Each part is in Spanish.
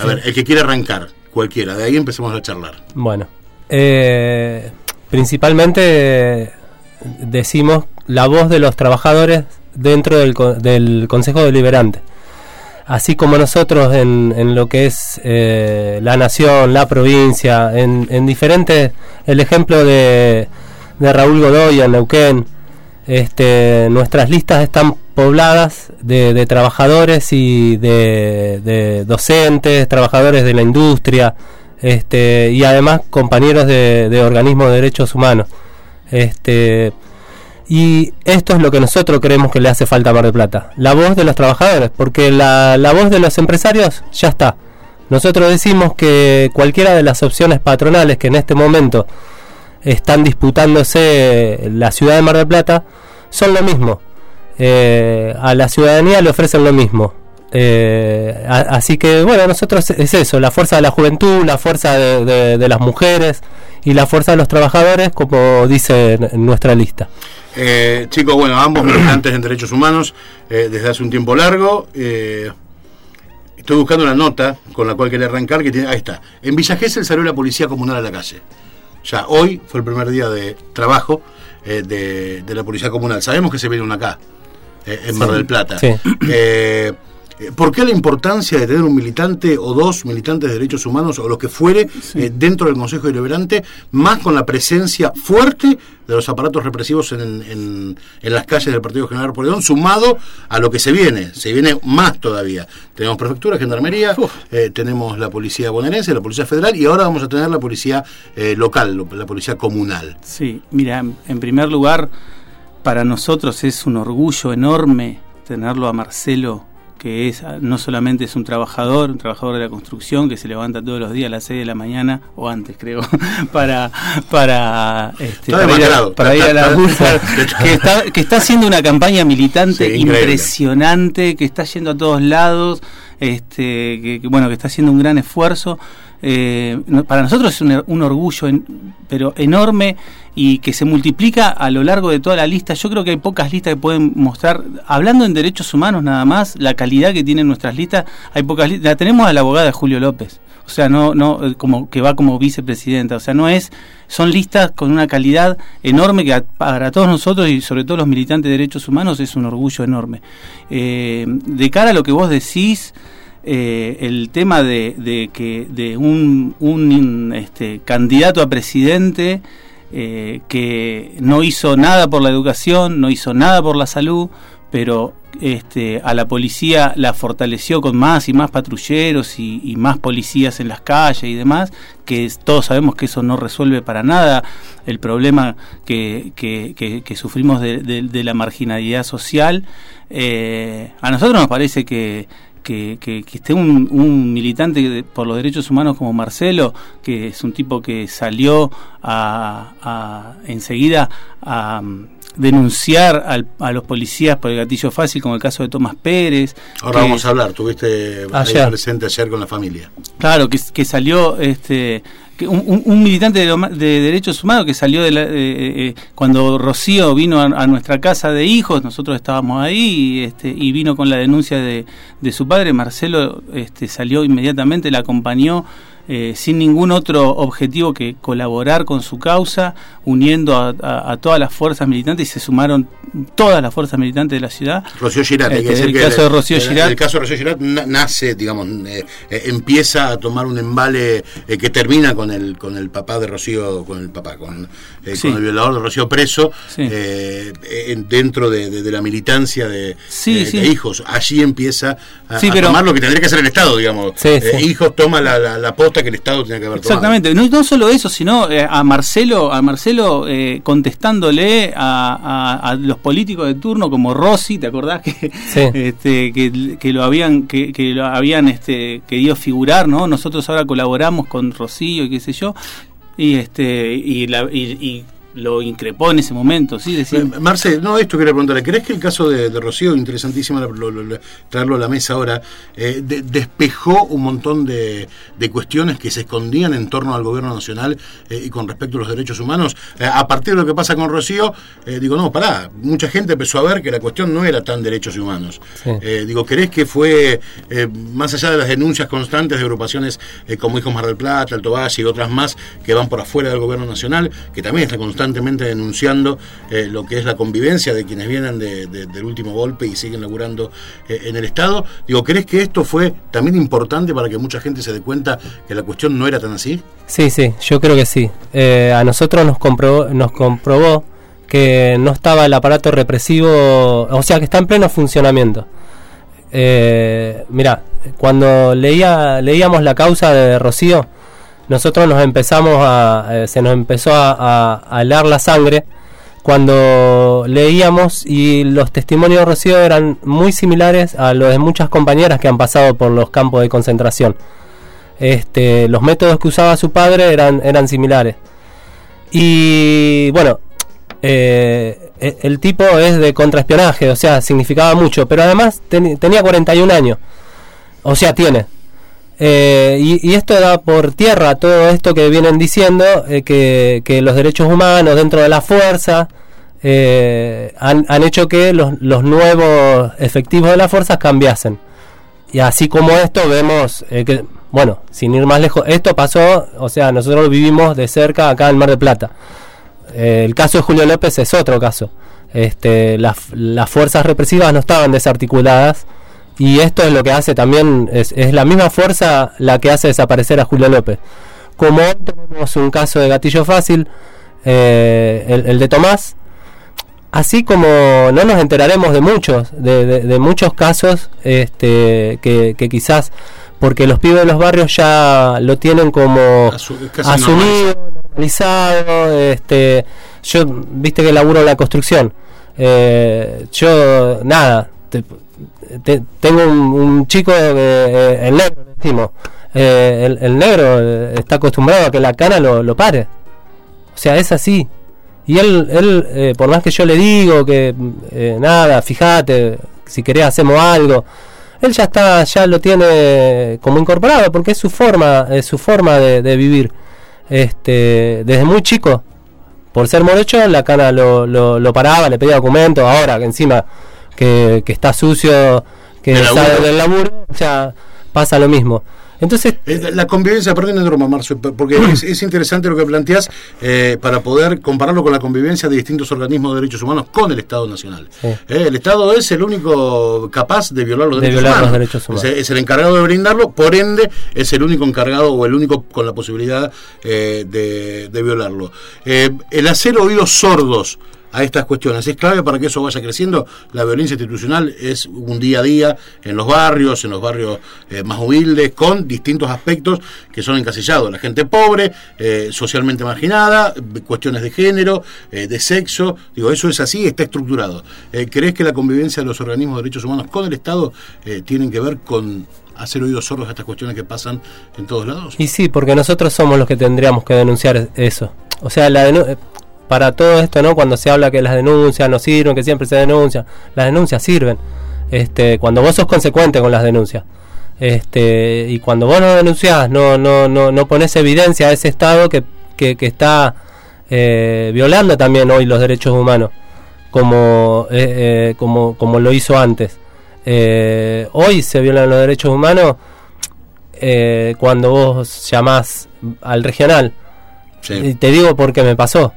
A ver, el que quiere arrancar, cualquiera, de ahí empezamos a charlar. Bueno, eh, principalmente decimos la voz de los trabajadores dentro del, del Consejo Deliberante. Así como nosotros en, en lo que es eh, la nación, la provincia, en, en diferentes, el ejemplo de, de Raúl Godoy en Neuquén, este, nuestras listas están pobladas de, de trabajadores y de, docentes, trabajadores de la industria, este, y además compañeros de, de organismos de derechos humanos. Este, y esto es lo que nosotros creemos que le hace falta a Mar del Plata, la voz de los trabajadores, porque la, la voz de los empresarios ya está. Nosotros decimos que cualquiera de las opciones patronales que en este momento están disputándose la ciudad de Mar del Plata son lo mismo. Eh, a la ciudadanía le ofrecen lo mismo. Eh, así que bueno, nosotros es eso, la fuerza de la juventud, la fuerza de, las mujeres y la fuerza de los trabajadores, como dice nuestra lista. Eh, chicos, bueno, ambos militantes en derechos humanos eh, desde hace un tiempo largo. Eh, estoy buscando una nota con la cual quería arrancar. que tiene, Ahí está. En Villa Gesell salió la policía comunal a la calle. Ya hoy fue el primer día de trabajo de, de, la policía comunal. Sabemos que se viene una acá, en sí. Mar del Plata. Sí. Eh, ¿Por qué la importancia de tener un militante o dos militantes de derechos humanos o lo que fuere sí. eh, dentro del Consejo Deliberante, más con la presencia fuerte de los aparatos represivos en, en, en las calles del Partido General Poleón, sumado a lo que se viene? Se viene más todavía. Tenemos prefectura, gendarmería, eh, tenemos la policía bonaerense, la policía federal y ahora vamos a tener la policía eh, local, la policía comunal. Sí, mira, en primer lugar, para nosotros es un orgullo enorme tenerlo a Marcelo que es no solamente es un trabajador, un trabajador de la construcción que se levanta todos los días a las 6 de la mañana o antes creo para para este, para, ir a, para ir a la que está que está haciendo una campaña militante sí, impresionante, que está yendo a todos lados, este que, que bueno, que está haciendo un gran esfuerzo. Eh, para nosotros es un, un orgullo en, pero enorme y que se multiplica a lo largo de toda la lista. Yo creo que hay pocas listas que pueden mostrar, hablando en derechos humanos nada más, la calidad que tienen nuestras listas, hay pocas listas. La tenemos a la abogada de Julio López, o sea, no, no, como que va como vicepresidenta, o sea, no es, son listas con una calidad enorme que para todos nosotros y sobre todo los militantes de derechos humanos es un orgullo enorme. Eh, de cara a lo que vos decís, eh, el tema de, de que de un, un este, candidato a presidente eh, que no hizo nada por la educación, no hizo nada por la salud, pero este, a la policía la fortaleció con más y más patrulleros y, más policías en las calles y demás, que todos sabemos que eso no resuelve para nada el problema que, sufrimos de, la marginalidad social. Eh, a nosotros nos parece que que, que, que, esté un, un, militante por los derechos humanos como Marcelo, que es un tipo que salió a, a enseguida a denunciar al, a los policías por el gatillo fácil, como el caso de Tomás Pérez. Ahora que, vamos a hablar, tuviste ayer. presente ayer con la familia. Claro, que, que salió este un, militante de, de, derechos humanos que salió de la, eh, eh, cuando Rocío vino a, a, nuestra casa de hijos, nosotros estábamos ahí y, este, y vino con la denuncia de, de su padre, Marcelo este, salió inmediatamente, la acompañó eh, sin ningún otro objetivo que colaborar con su causa, uniendo a, a, a, todas las fuerzas militantes y se sumaron todas las fuerzas militantes de la ciudad. Rocío Girat, este, el, el, caso de Rocío el, Girat. El caso de Rocío Girat nace, digamos, eh, eh, empieza a tomar un embale eh, que termina con el con el papá de Rocío, con el papá, con, sí. con el violador de Rocío preso, sí. dentro de, de, de, la militancia de, sí, de, hijos. Allí empieza a, a pero, tomar lo que tendría que hacer el Estado, digamos. hijos toma la, la, la posta que el Estado tiene que haber tomado. Exactamente, no, no solo eso, sino eh, a Marcelo, a Marcelo eh, contestándole a, a, a, los políticos de turno como Rossi, ¿te acordás que, sí. este, que, que, lo habían que, que, lo habían este querido figurar, ¿no? Nosotros ahora colaboramos con Rocío y qué sé yo. Y este y, la, y, y lo increpó en ese momento, ¿sí? Decir... Eh, Marce, no, esto quería preguntarle, ¿crees que el caso de, Rocío, interesantísimo traerlo a la mesa ahora, eh, despejó un montón de, cuestiones que se escondían en torno al gobierno nacional eh, y con respecto a los derechos humanos? a partir de lo que pasa con Rocío, digo, no, pará, mucha gente empezó a ver que la cuestión no era tan derechos humanos. digo, ¿crees que fue, más allá de las denuncias constantes de agrupaciones como Hijos Mar del Plata, Alto Valle y otras más que van por afuera del gobierno nacional, que también está constante constantemente denunciando eh, lo que es la convivencia de quienes vienen del último golpe y siguen laburando eh, en el Estado. Digo, ¿crees que esto fue también importante para que mucha gente se dé cuenta que la cuestión no era tan así? Sí, sí, yo creo que sí. Eh, a nosotros nos comprobó, nos comprobó que no estaba el aparato represivo, o sea, que está en pleno funcionamiento. mira, cuando leía, leíamos la causa de Rocío, nosotros nos empezamos a, eh, se nos empezó a, a, helar la sangre cuando leíamos y los testimonios Rocío eran muy similares a los de muchas compañeras que han pasado por los campos de concentración. Este, los métodos que usaba su padre eran, eran similares. Y bueno, eh, e, el tipo es de contraespionaje, o sea, significaba mucho, pero además tenía 41 años. O sea, tiene. Eh, y, esto da por tierra todo esto que vienen diciendo, eh, que, los derechos humanos dentro de la fuerza eh, han, hecho que los, nuevos efectivos de la fuerza cambiasen. Y así como esto vemos que, bueno, sin ir más lejos, esto pasó, o sea, nosotros vivimos de cerca acá en Mar del Plata. el caso de Julio López es otro caso. Este, las fuerzas represivas no estaban desarticuladas y esto es lo que hace también, es, la misma fuerza la que hace desaparecer a Julio López. Como tenemos un caso de gatillo fácil, eh, el, de Tomás, así como no nos enteraremos de muchos, de, muchos casos este, que, quizás porque los pibes de los barrios ya lo tienen como asumido, normalizado, este, yo viste que laburo en la construcción, eh, yo nada, tengo un, chico, eh, el negro, decimos, eh, el, negro eh, está acostumbrado a que la cana lo, pare. O sea, es así. Y él, él por más que yo le digo que nada, fíjate, si querés hacemos algo, él ya está, ya lo tiene como incorporado, porque es su forma, es su forma de, vivir. Este, desde muy chico, por ser morecho, la cana lo, lo, lo paraba, le pedía documentos, ahora que encima que, está sucio, que sale del laburo, o sea, pasa lo mismo. Entonces, eh, la convivencia, perdón de Marcio, porque es, interesante lo que planteas eh, para poder compararlo con la convivencia de distintos organismos de derechos humanos con el Estado Nacional. Eh, el Estado es el único capaz de violar los, derechos, humanos. Es, el encargado de brindarlo, por ende, es el único encargado o el único con la posibilidad de, de, violarlo. el hacer oídos sordos a estas cuestiones. Es clave para que eso vaya creciendo. La violencia institucional es un día a día en los barrios, en los barrios eh, más humildes, con distintos aspectos que son encasillados. La gente pobre, eh, socialmente marginada, cuestiones de género, eh, de sexo. Digo, eso es así, está estructurado. ¿Crees que la convivencia de los organismos de derechos humanos con el Estado tienen que ver con hacer oídos sordos a estas cuestiones que pasan en todos lados? Y sí, porque nosotros somos los que tendríamos que denunciar eso. O sea, la para todo esto, ¿no? Cuando se habla que las denuncias no sirven, que siempre se denuncia, las denuncias sirven. Este, cuando vos sos consecuente con las denuncias. Este, y cuando vos no denunciás, no, no, no, no pones evidencia a ese Estado que, que, está eh, violando también hoy los derechos humanos, como, eh, eh, como, como lo hizo antes. hoy se violan los derechos humanos cuando vos llamás al regional. Y te digo porque me pasó.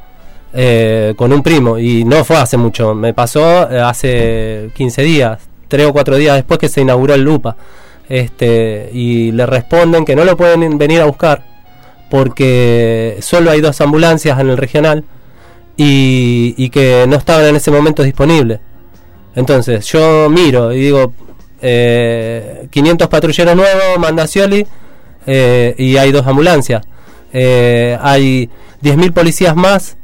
Eh, con un primo y no fue hace mucho, me pasó eh, hace 15 días, 3 o 4 días después que se inauguró el Lupa. Este, y le responden que no lo pueden venir a buscar porque solo hay dos ambulancias en el regional y, que no estaban en ese momento disponibles. Entonces yo miro y digo, eh, 500 patrulleros nuevos, manda Scioli, eh, y hay dos ambulancias. hay 10.000 policías más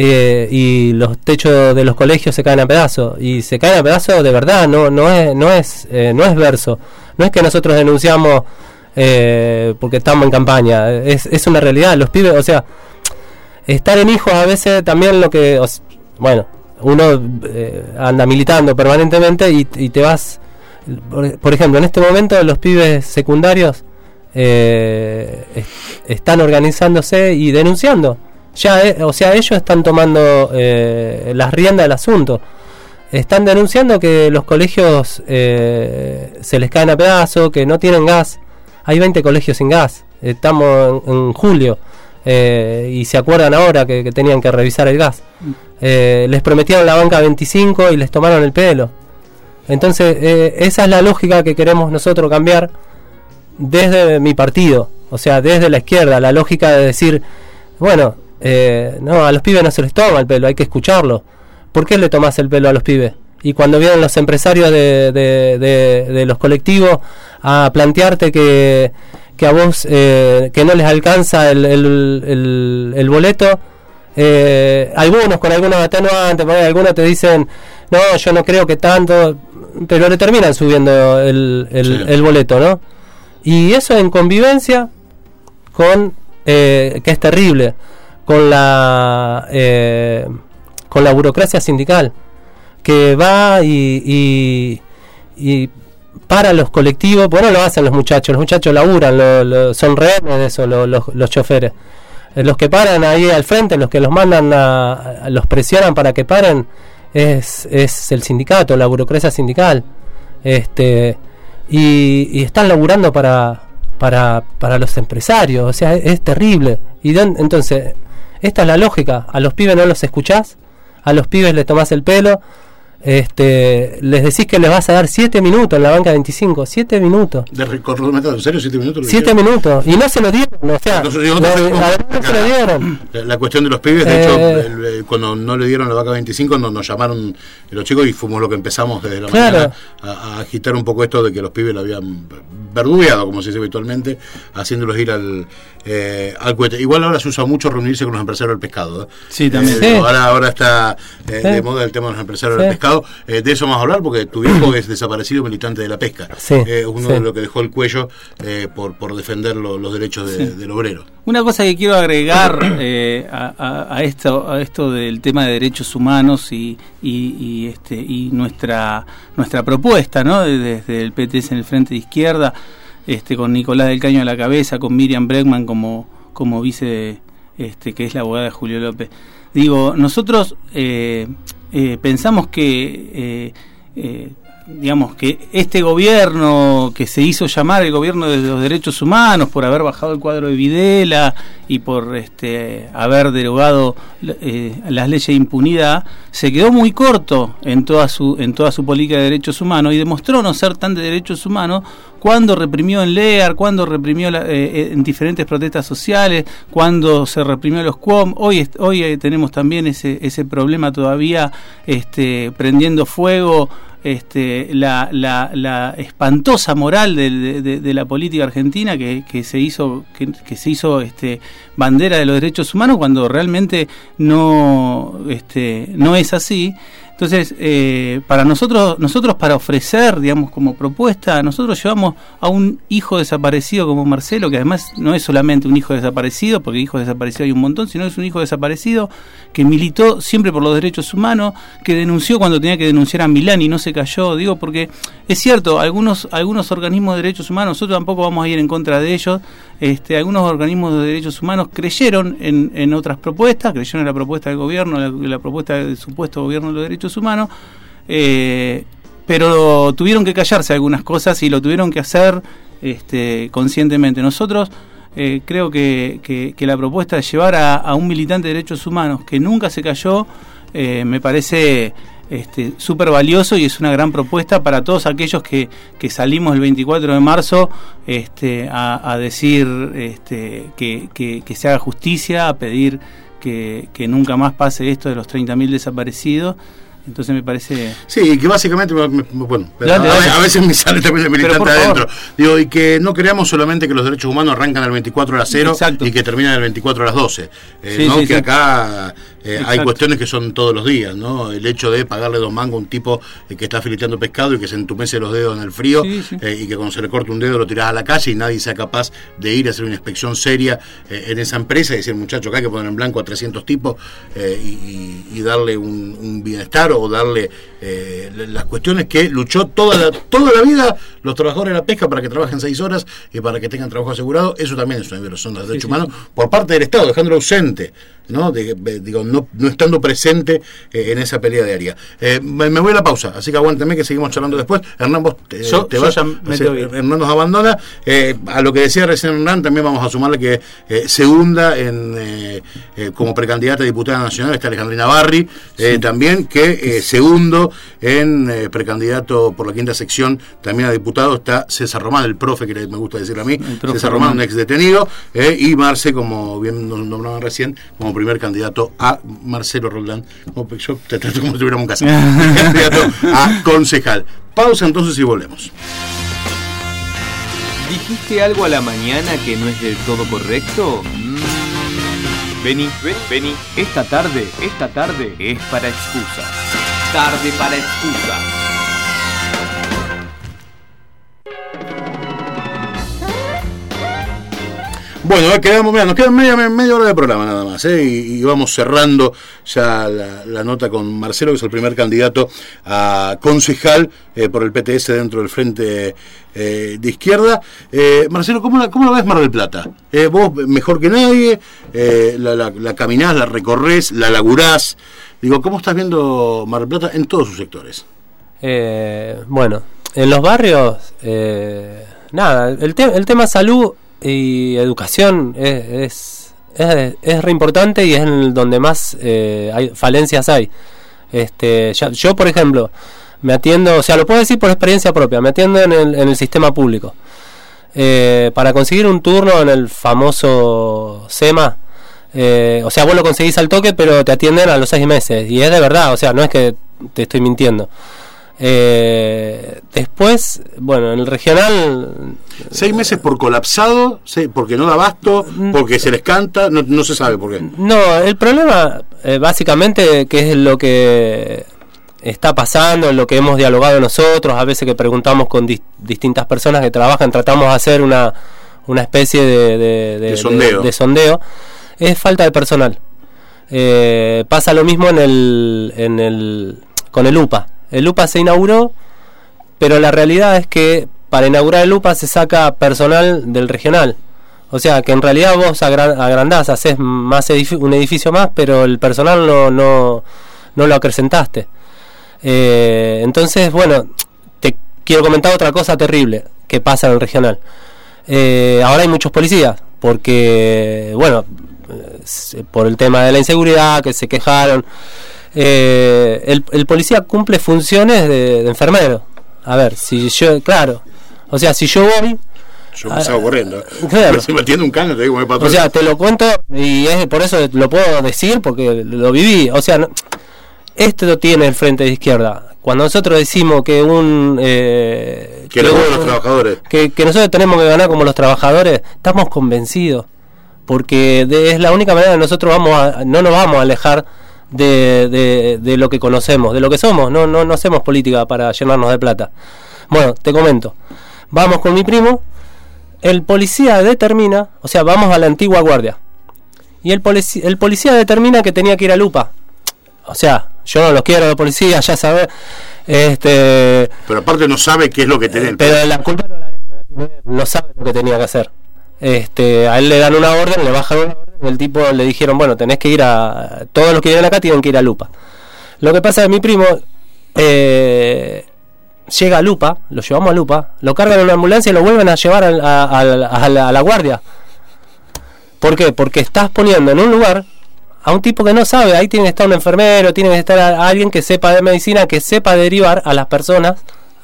eh, y los techos de los colegios se caen a pedazos y se caen a pedazos de verdad no no es no es eh, no es verso. No es que nosotros denunciamos eh, porque estamos en campaña. Es, es una realidad. Los pibes o sea estar en hijos a veces también lo que, bueno, uno eh, anda militando permanentemente y, te vas, por, ejemplo, en este momento los pibes secundarios eh, están organizándose y denunciando. Ya, eh, o sea, ellos están tomando las riendas del asunto. Están denunciando que los colegios se les caen a pedazos, que no tienen gas. Hay 20 colegios sin gas. Estamos en julio. Eh, y se acuerdan ahora que, tenían que revisar el gas. Eh, les prometieron la banca 25 y les tomaron el pelo. Entonces, eh, esa es la lógica que queremos nosotros cambiar desde mi partido, o sea, desde la izquierda, la lógica de decir, bueno, no, a los pibes no se les toma el pelo, hay que escucharlo. ¿Por qué le tomas el pelo a los pibes? Y cuando vienen los empresarios de, de los colectivos a plantearte que que a vos eh, que no les alcanza el, el, boleto eh, algunos con algunos atenuantes algunos te dicen no yo no creo que tanto pero le terminan subiendo el, el, boleto no y eso en convivencia con eh, que es terrible con la con la burocracia sindical que va y, y para los colectivos, bueno, lo hacen los muchachos, los muchachos laburan, son rehenes de eso, los choferes. Eh, los que paran ahí al frente, los que los mandan, a, los presionan para que paren, es, es el sindicato, la burocracia sindical. Este, y, están laburando para, para, para los empresarios, o sea, es, terrible. Y entonces, esta es la lógica, a los pibes no los escuchás, a los pibes le tomás el pelo, este, les decís que les vas a dar 7 minutos en la banca 25, 7 minutos. ¿De ¿En serio 7 minutos? 7 minutos, y no se lo dieron, o sea, no, se lo dieron. La, cuestión de los pibes, de hecho, eh, cuando no le dieron la banca 25, nos, nos llamaron los chicos y fuimos lo que empezamos desde la mañana a, agitar un poco esto de que los pibes lo habían verdugueado, como se dice habitualmente, haciéndolos ir al, eh, al cohete. Igual ahora se usa mucho reunirse con los empresarios del pescado. ¿eh? Sí, también. Ahora, ahora está de moda el tema de los empresarios del pescado eh, de eso vamos a hablar porque tu viejo es desaparecido militante de la pesca. Eh, uno de los que dejó el cuello eh, por, por defender los derechos del obrero. Una cosa que quiero agregar a, esto, a esto del tema de derechos humanos y, y, este, y nuestra, nuestra propuesta ¿no? desde el PTS en el Frente de Izquierda, este, con Nicolás del Caño a la cabeza, con Miriam Bregman como, como vice, este, que es la abogada de Julio López. Digo, nosotros eh, eh, pensamos que, eh, digamos, que este gobierno que se hizo llamar el gobierno de los derechos humanos por haber bajado el cuadro de Videla y por este, haber derogado las leyes de impunidad, se quedó muy corto en toda su, en toda su política de derechos humanos y demostró no ser tan de derechos humanos cuando reprimió en LEAR, cuando reprimió eh, eh, en diferentes protestas sociales, cuando se reprimió los QOM. Hoy, hoy eh, tenemos también ese, ese problema todavía este, prendiendo fuego este, la, la, la, espantosa moral de, la política argentina que, que se hizo que, que, se hizo este, bandera de los derechos humanos cuando realmente no este, no es así entonces, eh, para nosotros, nosotros para ofrecer, digamos, como propuesta, nosotros llevamos a un hijo desaparecido como Marcelo, que además no es solamente un hijo desaparecido, porque hijos desaparecidos hay un montón, sino es un hijo desaparecido que militó siempre por los derechos humanos, que denunció cuando tenía que denunciar a Milán y no se cayó, digo, porque es cierto, algunos, algunos organismos de derechos humanos, nosotros tampoco vamos a ir en contra de ellos, este, algunos organismos de derechos humanos creyeron en, en otras propuestas, creyeron en la propuesta del gobierno, la, la propuesta del supuesto gobierno de los derechos humanos, eh, pero tuvieron que callarse algunas cosas y lo tuvieron que hacer este, conscientemente. Nosotros eh, creo que, la propuesta de llevar a, un militante de derechos humanos que nunca se cayó eh, me parece este, súper valioso y es una gran propuesta para todos aquellos que, que salimos el 24 de marzo este, a, decir este, que, que, se haga justicia, a pedir que, nunca más pase esto de los 30.000 desaparecidos. Entonces me parece... Sí, que básicamente, bueno, Dale, a, dale. a veces me sale también el militante adentro. Digo, y que no creamos solamente que los derechos humanos arrancan al 24 a las 0 Exacto. y que terminan al 24 a las 12. Eh, Sí, ¿no? sí, que sí. acá eh, hay cuestiones que son todos los días, ¿no? El hecho de pagarle dos mangos a un tipo eh, que está fileteando pescado y que se entumece los dedos en el frío eh, y que cuando se le corta un dedo lo tirás a la calle y nadie sea capaz de ir a hacer una inspección seria en esa empresa y decir, muchacho, acá hay que poner en blanco a 300 tipos y, y- y darle un, un bienestar o darle eh, la- las cuestiones que luchó toda la, toda la vida los trabajadores de la pesca para que trabajen seis horas y para que tengan trabajo asegurado. Eso también es una violación de los derechos sí, humanos por parte del Estado, dejándolo ausente. ¿No? De- de- digo, no, no estando presente eh, en esa pelea diaria. Eh, me, me voy a la pausa, así que aguántame que seguimos charlando después. Hernán, vos te, Yo- te yo vas. ir. Hernán nos abandona. Eh, a lo que decía recién Hernán, también vamos a sumarle que eh, se hunda en, eh, eh, como precandidata a diputada nacional, está Alejandrina Barri, eh, también que eh, segundo en eh, precandidato por la quinta sección, también a diputado, está César Román, el profe que me gusta decir a mí, César Román, un ex detenido, eh, y Marce, como bien nos nombraban recién, como primer candidato a Marcelo Roldán, yo te trato como si tuviéramos un caso, candidato a concejal. Pausa entonces y volvemos. ¿Dijiste algo a la mañana que no es del todo correcto? Mm. Vení, ven, vení. Esta tarde, esta tarde es para excusas. Tarde para excusas. Bueno, quedamos, mirá, nos queda media, media hora de programa nada más, ¿eh? y, vamos cerrando ya la, nota con Marcelo, que es el primer candidato a concejal eh, por el PTS dentro del Frente eh, de Izquierda. Marcelo, ¿cómo la, ¿cómo la ves Mar del Plata? Vos mejor que nadie, la, la, la caminás, la recorres, la laburás. Digo, ¿cómo estás viendo Mar del Plata en todos sus sectores? Bueno, en los barrios, nada, el, te- el tema salud y educación es, es, es, es re importante y es en donde más eh, hay, falencias hay. Este, ya- yo, por ejemplo, me atiendo, o sea, lo puedo decir por experiencia propia, me atiendo en el, en el sistema público. Eh, para conseguir un turno en el famoso SEMA, eh, o sea, vos lo conseguís al toque, pero te atienden a los seis meses. Y es de verdad, o sea, no es que te estoy mintiendo. Eh, después, bueno, en el regional, Seis meses por colapsado, porque no da abasto, porque se les canta, no, no se sabe por qué. no, el problema eh, básicamente que es lo que está pasando, lo que hemos dialogado nosotros, a veces que preguntamos con dis- distintas personas que trabajan, tratamos de hacer una, una especie de, de- De sondeo. de sondeo, es falta de personal. Eh, pasa lo mismo en el, en el, con el UPA. El UPA se inauguró, pero la realidad es que para inaugurar el UPA se saca personal del regional. O sea, que en realidad vos agra- agrandás, haces más un edificio más, pero el personal no, no, no lo acrecentaste. Eh, entonces, bueno, te quiero comentar otra cosa terrible que pasa en el regional. Eh, ahora hay muchos policías, porque, bueno, eh, por el tema de la inseguridad, que se quejaron. Eh, el, el policía cumple funciones de, de enfermero. A ver, si yo, claro, o sea, si yo voy, Yo me salgo corriendo. claro. Me atiende un cano, te digo, me o sea, te lo cuento y es por eso lo puedo decir porque lo viví. O sea, no- esto lo tiene el frente de izquierda. Cuando nosotros decimos que un eh, que le un- los trabajadores. que, que nosotros tenemos que ganar como los trabajadores, estamos convencidos. Porque de- es la única manera que nosotros vamos a, no nos vamos a alejar de, de- de lo que conocemos, de lo que somos. No, no, no hacemos política para llenarnos de plata. Bueno, te comento. Vamos con mi primo. El policía determina, o sea, vamos a la antigua guardia. Y el, polici- el policía determina que tenía que ir a Lupa. O sea, yo no los quiero a los policías, ya sabes. Este, Pero aparte no sabe qué es lo que tiene. pero la culpa no la no sabe lo que tenía que hacer. Este, a él le dan una orden, le bajan una orden, el tipo le dijeron, bueno, tenés que ir a. Todos los que vienen acá tienen que ir a Lupa. Lo que pasa es que mi primo eh, llega a Lupa, lo llevamos a Lupa, lo cargan en una ambulancia y lo vuelven a llevar a, a- a la, la guardia. ¿Por qué? Porque estás poniendo en un lugar a un tipo que no sabe, ahí tiene que estar un enfermero, tiene que estar alguien que sepa de medicina, que sepa derivar a las personas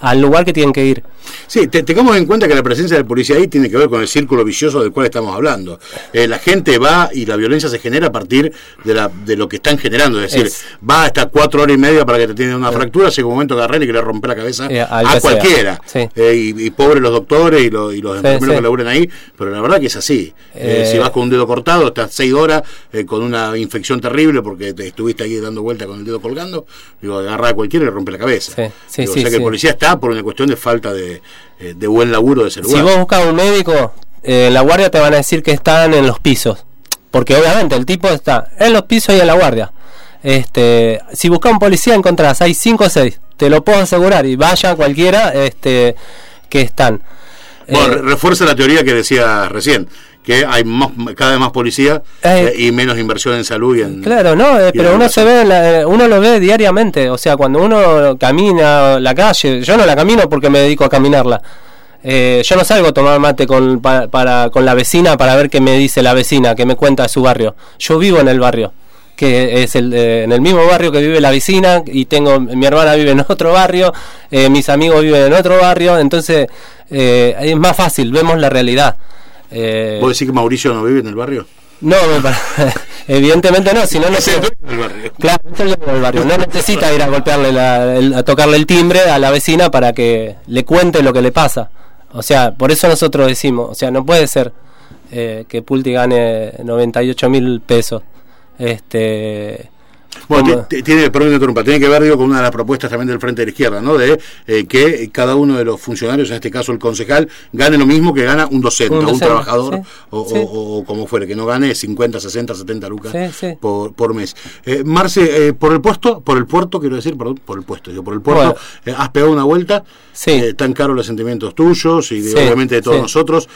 al lugar que tienen que ir. Sí, te- tengamos en cuenta que la presencia del policía ahí tiene que ver con el círculo vicioso del cual estamos hablando. Eh, la gente va y la violencia se genera a partir de, la, de lo que están generando. Es decir, Es. va hasta cuatro horas y media para que te tienen una fractura, llega un momento que agarrar y que le rompe la cabeza Eh, a cualquiera. Sí. Eh, y, y pobres los doctores y, los- y los Sí, enfermeros que laburan ahí, pero la verdad que es así. Si vas con un dedo cortado, estás seis horas con una infección terrible porque te estuviste ahí dando vuelta con el dedo colgando, digo, agarra a cualquiera y le rompe la cabeza. Digo, o sea que el policía está por una cuestión de falta de, eh, de buen laburo de ese lugar. Si vos buscas un médico, eh, en la guardia te van a decir que están en los pisos. Porque obviamente el tipo está en los pisos y en la guardia. Este, si buscas un policía encontrás, hay 5 o 6, te lo puedo asegurar, y vaya cualquiera este, que están. Bueno, Eh, re- refuerza la teoría que decía recién, que hay más, cada vez más policía Eh, eh, y menos inversión en salud y en... Claro, no, eh, pero uno se ve, la- uno lo ve diariamente, o sea, cuando uno camina la calle, yo no la camino porque me dedico a caminarla. Eh, yo no salgo a tomar mate con, pa- para, con la vecina para ver qué me dice la vecina, qué me cuenta de su barrio. Yo vivo en el barrio, que es el, eh, en el mismo barrio que vive la vecina y tengo mi hermana vive en otro barrio, eh, mis amigos viven en otro barrio, entonces eh, es más fácil, vemos la realidad. Eh, ¿Vos decís que Mauricio no vive en el barrio? no, evidentemente no, si no, no. Claro, el barrio. No necesita ir a golpearle, la- el- a tocarle el timbre a la vecina para que le cuente lo que le pasa. O sea, por eso nosotros decimos, o sea, no puede ser eh, que Pulti gane 98 mil pesos. Este, Bueno, tiene, perdón tiene que ver digo, con una de las propuestas también del Frente de la Izquierda, ¿no? De eh, que cada uno de los funcionarios, en este caso el concejal, gane lo mismo que gana un docente, Un trabajador, sí, o, sí. o- o como fuere, que no gane 50, 60, 70 lucas Sí. Por, por mes. Eh, Marce, eh, por el puesto, por el puerto, quiero decir, perdón, por el puesto, digo, por el puerto, Bueno. eh, has pegado una vuelta, Sí. tan caros los sentimientos tuyos y de- obviamente de todos nosotros,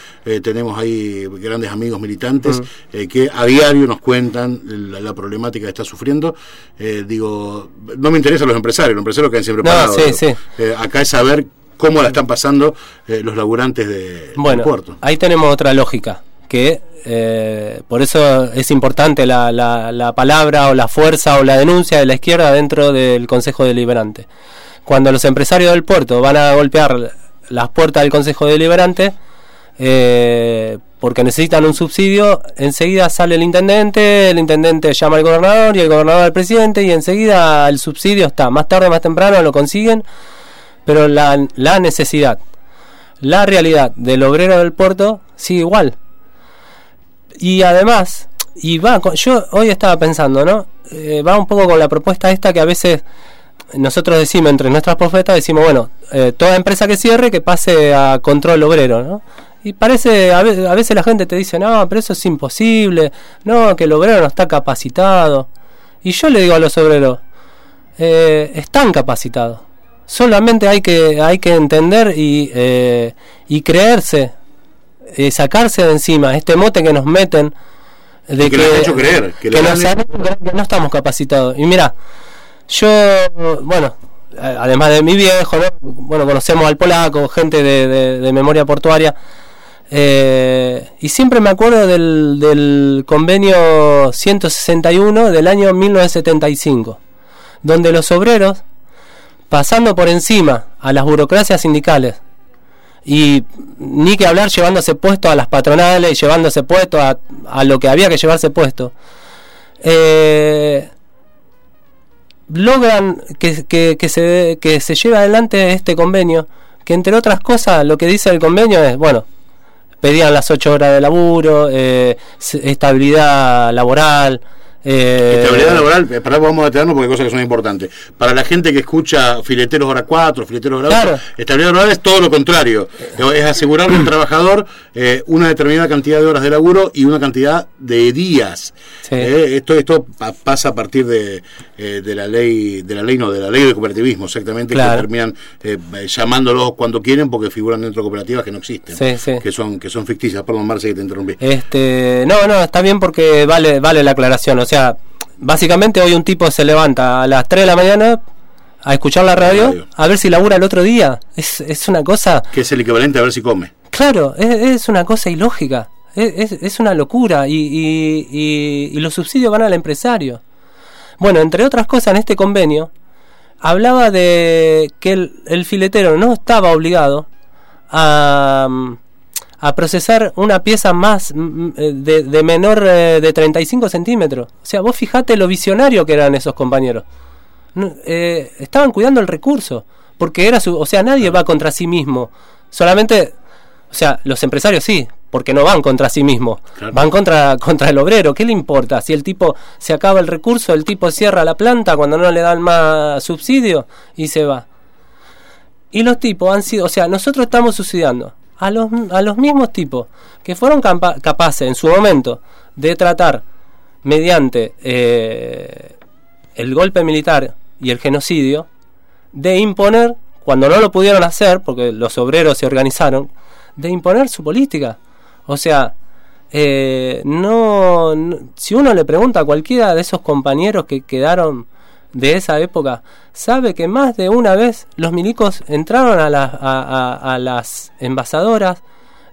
tenemos ahí grandes amigos militantes Mm. que a diario nos cuentan la, la problemática que está sufriendo. Eh, digo, no me interesan los empresarios, los empresarios quedan siempre No, parados. sí, sí. Eh, acá es saber cómo la están pasando eh, los laburantes de, Bueno, del puerto. ahí tenemos otra lógica, que por eso es importante la, la, la palabra o la fuerza o la denuncia de la izquierda dentro del Consejo Deliberante. Cuando los empresarios del puerto van a golpear las puertas del Consejo Deliberante, eh, porque necesitan un subsidio, enseguida sale el intendente, el intendente llama al gobernador y el gobernador al presidente y enseguida el subsidio está, más tarde, más temprano lo consiguen, pero la, necesidad, la realidad del obrero del puerto sigue igual. Y además, y va, yo hoy estaba pensando, ¿no? Eh, va un poco con la propuesta esta que a veces nosotros decimos entre nuestras profetas, decimos, bueno, eh, toda empresa que cierre que pase a control obrero, ¿no? Y parece, a ve- a veces la gente te dice, no, pero eso es imposible, no, que el obrero no está capacitado. Y yo le digo a los obreros, eh, están capacitados. Solamente hay que, hay que entender y, eh, y creerse, eh, sacarse de encima este mote que nos meten de Y que nos han hecho creer, que que, le nos dan- han hecho creer que no estamos capacitados. Y mira, yo, bueno, además de mi viejo, ¿no? bueno, conocemos al polaco, gente de, de- de memoria portuaria, eh, y siempre me acuerdo del, del convenio 161 del año 1975, donde los obreros, pasando por encima a las burocracias sindicales, y ni que hablar llevándose puesto a las patronales llevándose puesto a, lo que había que llevarse puesto, eh, logran que se, que se lleve adelante este convenio, que entre otras cosas lo que dice el convenio es, bueno, pedían las ocho horas de laburo, eh, estabilidad laboral. eh, Estabilidad laboral, eh, para vamos a detenernos porque hay cosas que son importantes. Para la gente que escucha fileteros hora 4, fileteros hora 8, Claro. estabilidad laboral es todo lo contrario. Es asegurarle al trabajador eh, una determinada cantidad de horas de laburo y una cantidad de días. Sí. Eh, esto esto pa- pasa a partir de, eh, de la ley, de la ley no, de la ley de cooperativismo, exactamente, Claro. que terminan eh, llamándolos cuando quieren porque figuran dentro de cooperativas que no existen, Sí, sí. que son que son ficticias. Perdón, Marce, que te interrumpí. Este, no, no, está bien porque vale, vale la aclaración. O sea, básicamente hoy un tipo se levanta a las 3 de la mañana a escuchar la radio, radio. a ver si labura el otro día. Es, es una cosa, Que es el equivalente a ver si come. claro, es, es una cosa ilógica. Es, es- es una locura y, y- y- y los subsidios van al empresario. Bueno, entre otras cosas, en este convenio, hablaba de que el, el filetero no estaba obligado a, mm, a procesar una pieza más mm, eh, de, de menor eh, de 35 centímetros. O sea, vos fijate lo visionario que eran esos compañeros. No, eh, estaban cuidando el recurso, porque era su, o sea, nadie va contra sí mismo. Solamente, o sea, los empresarios sí, porque no van contra sí mismos, Claro. van contra contra el obrero. ¿Qué le importa? Si el tipo se acaba el recurso, el tipo cierra la planta cuando no le dan más subsidio y se va. Y los tipos han sido, o sea, nosotros estamos subsidiando a los, a los mismos tipos que fueron capaces en su momento de tratar mediante eh, el golpe militar y el genocidio de imponer, cuando no lo pudieron hacer, porque los obreros se organizaron, de imponer su política. O sea, eh, no, si uno le pregunta a cualquiera de esos compañeros que quedaron de esa época, sabe que más de una vez los milicos entraron a, las- a, a- a las envasadoras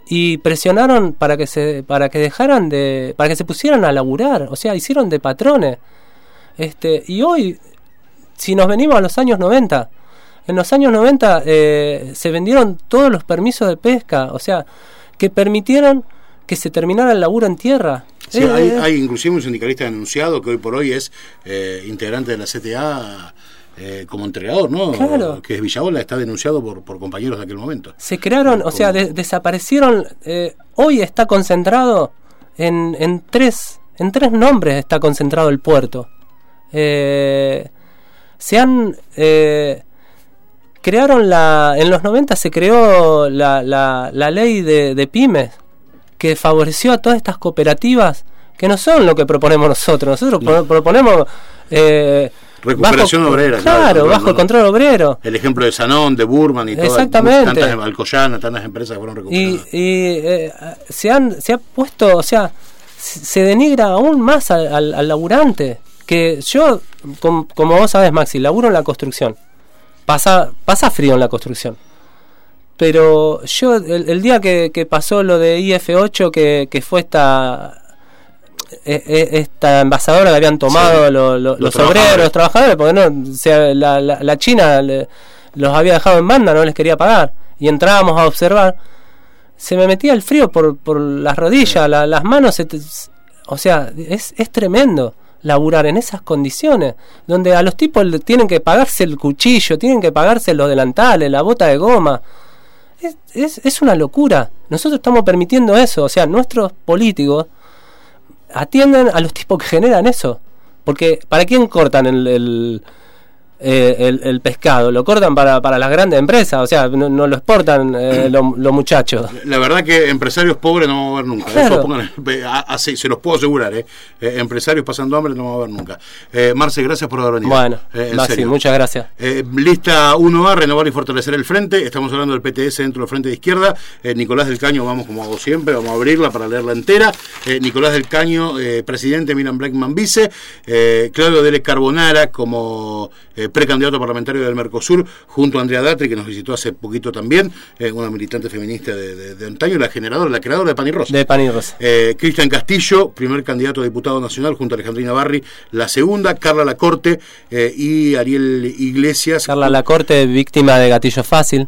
y presionaron para que se para que dejaran de para que se pusieran a laburar, o sea, hicieron de patrones. Este, y hoy si nos venimos a los años 90, en los años 90 eh, se vendieron todos los permisos de pesca, o sea, que permitieron que se terminara el laburo en tierra. Sí, Eh, hay, eh, hay inclusive un sindicalista denunciado que hoy por hoy es eh, integrante de la CTA eh, como entrenador, ¿no? Claro. Que es Villaola, está denunciado por, por compañeros de aquel momento. se crearon, o sea, de- desaparecieron. hoy está concentrado en, en tres en tres nombres está concentrado el puerto. Se han crearon la en los 90 se creó la, la, la ley de, de pymes que favoreció a todas estas cooperativas que no son lo que proponemos nosotros. Nosotros pro- proponemos eh, Recuperación bajo- obrera, claro, bajo el control obrero. El ejemplo de Sanón, de Burman y todas Exactamente. tantas Alcoyana, tantas empresas que fueron recuperadas. y, eh, se, han, se ha puesto, o sea, se denigra aún más al, al- al laburante. Que yo, com- como vos sabés, Maxi, laburo en la construcción. Pasa, pasa frío en la construcción. Pero yo, el, el día que, que pasó lo de IF8, que, que fue esta eh, eh, esta envasadora que habían tomado Sí. Los los, trabajadores. obreros, los trabajadores, porque no, o sea, la, la- la China le- los había dejado en banda, no les quería pagar. Y entrábamos a observar. Se me metía el frío por, por las rodillas, la- las manos. se te- o sea, es, es tremendo laburar en esas condiciones, donde a los tipos tienen que pagarse el cuchillo, tienen que pagarse los delantales, la bota de goma. Es, es, es una locura. Nosotros estamos permitiendo eso. O sea, nuestros políticos atienden a los tipos que generan eso. Porque, ¿para quién cortan el, eh, el- el pescado? Lo cortan para, para las grandes empresas, o sea, no, no lo exportan eh, lo- los muchachos. La verdad que empresarios pobres no vamos a ver nunca. Claro. Pongan- a- se los puedo asegurar. ¿eh? Eh, empresarios pasando hambre no vamos a ver nunca. Eh, Marce, gracias por haber venido. Bueno, Eh, en Maxi, muchas gracias. Eh, lista 1A, renovar y fortalecer el frente. Estamos hablando del PTS dentro del frente de izquierda. Eh, Nicolás del Caño, vamos como hago siempre, vamos a abrirla para leerla entera. Eh, Nicolás del Caño, eh, presidente, Miran Blackman vice. Eh, Claudio Dele Carbonara como eh, precandidato parlamentario del Mercosur, junto a Andrea Datri, que nos visitó hace poquito también, eh, una militante feminista de, de- de antaño, la generadora, la creadora de Pan y Rosa. De pan y rosa. Eh, Cristian Castillo, primer candidato a diputado nacional junto a Alejandrina Barri, la segunda, Carla Lacorte eh, y Ariel Iglesias. Carla Lacorte, víctima de gatillo fácil.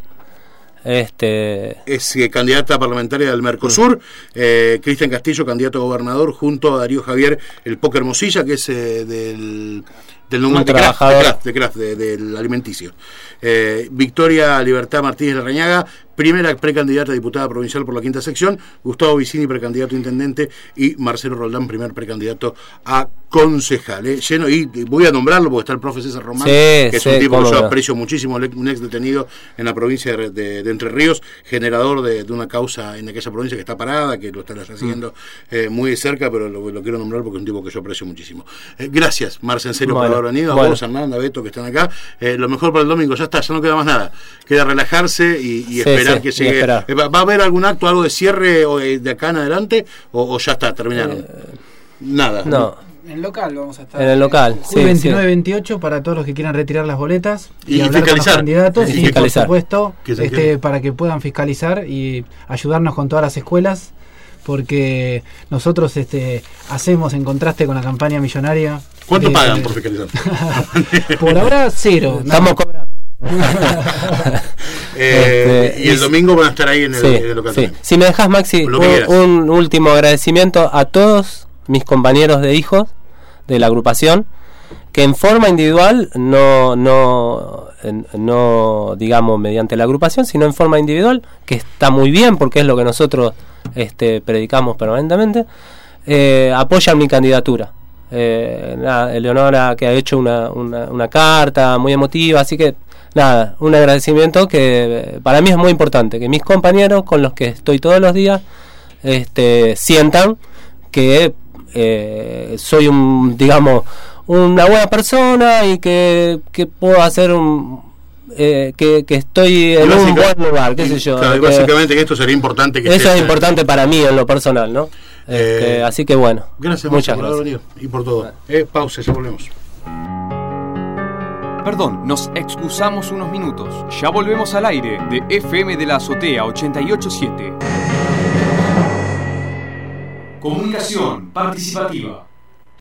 Este, es eh, candidata parlamentaria del Mercosur, eh, Cristian Castillo, candidato a gobernador, junto a Darío Javier, el Poker Mosilla, que es eh, del, del Un de Kraft, de. Kraft, de Kraft, de- del alimenticio. Eh, Victoria Libertad Martínez Larrañaga, primera precandidata a diputada provincial por la quinta sección, Gustavo Vicini, precandidato a intendente, y Marcelo Roldán, primer precandidato a concejal. eh. Lleno, y voy a nombrarlo porque está el profe César Román, Sí, que es un tipo que yo no. aprecio muchísimo, un ex detenido en la provincia de, de- de Entre Ríos, generador de, de una causa en aquella provincia que está parada, que lo están haciendo Mm. eh, muy de cerca, pero lo, lo quiero nombrar porque es un tipo que yo aprecio muchísimo. Eh, gracias, Marce, en serio, Bueno, por haber venido. A bueno. vos, Hernán, a Beto, que están acá. Lo mejor para el domingo, ya está, ya no queda más nada. Queda relajarse y, y Sí, esperar sí, que y llegue. esperar. Eh, ¿Va a haber algún acto, algo de cierre o, eh, de acá en adelante? ¿O, o ya está, terminaron? Nada. Eh, no, En el local vamos a estar. En el local, sí, 29 sí. 28 para todos los que quieran retirar las boletas Y hablar con los fiscalizar. candidatos Y y, fiscalizar. por supuesto Que este, para que puedan fiscalizar y ayudarnos con todas las escuelas porque nosotros este, hacemos en contraste con la campaña millonaria. ¿Cuánto de- pagan por fiscalizar? Por ahora, cero. Estamos cobrando. Eh, Este, y el domingo van a estar ahí en el, Sí, en el local. sí. Si me dejas, Maxi, un, último agradecimiento a todos mis compañeros de hijos de la agrupación que en forma individual, no, no, no digamos mediante la agrupación, sino en forma individual, que está muy bien porque es lo que nosotros este, predicamos permanentemente, eh, apoyan mi candidatura. Eh, nada, Eleonora que ha hecho una, una, una carta muy emotiva, así que nada, un agradecimiento que eh, para mí es muy importante, que mis compañeros con los que estoy todos los días este, sientan que eh, soy un, digamos, una buena persona y que, que puedo hacer un... eh, que, que estoy en un buen lugar, qué sé yo. Claro, y que- básicamente que esto sería importante que eso estés- es importante para mí en lo personal, ¿no? Este, Eh, así que bueno, Gracias, muchas gracias. haber venido y por todo. Eh, pausa, ya volvemos. Perdón, nos excusamos unos minutos. Ya volvemos al aire de FM de la Azotea 887. Comunicación participativa.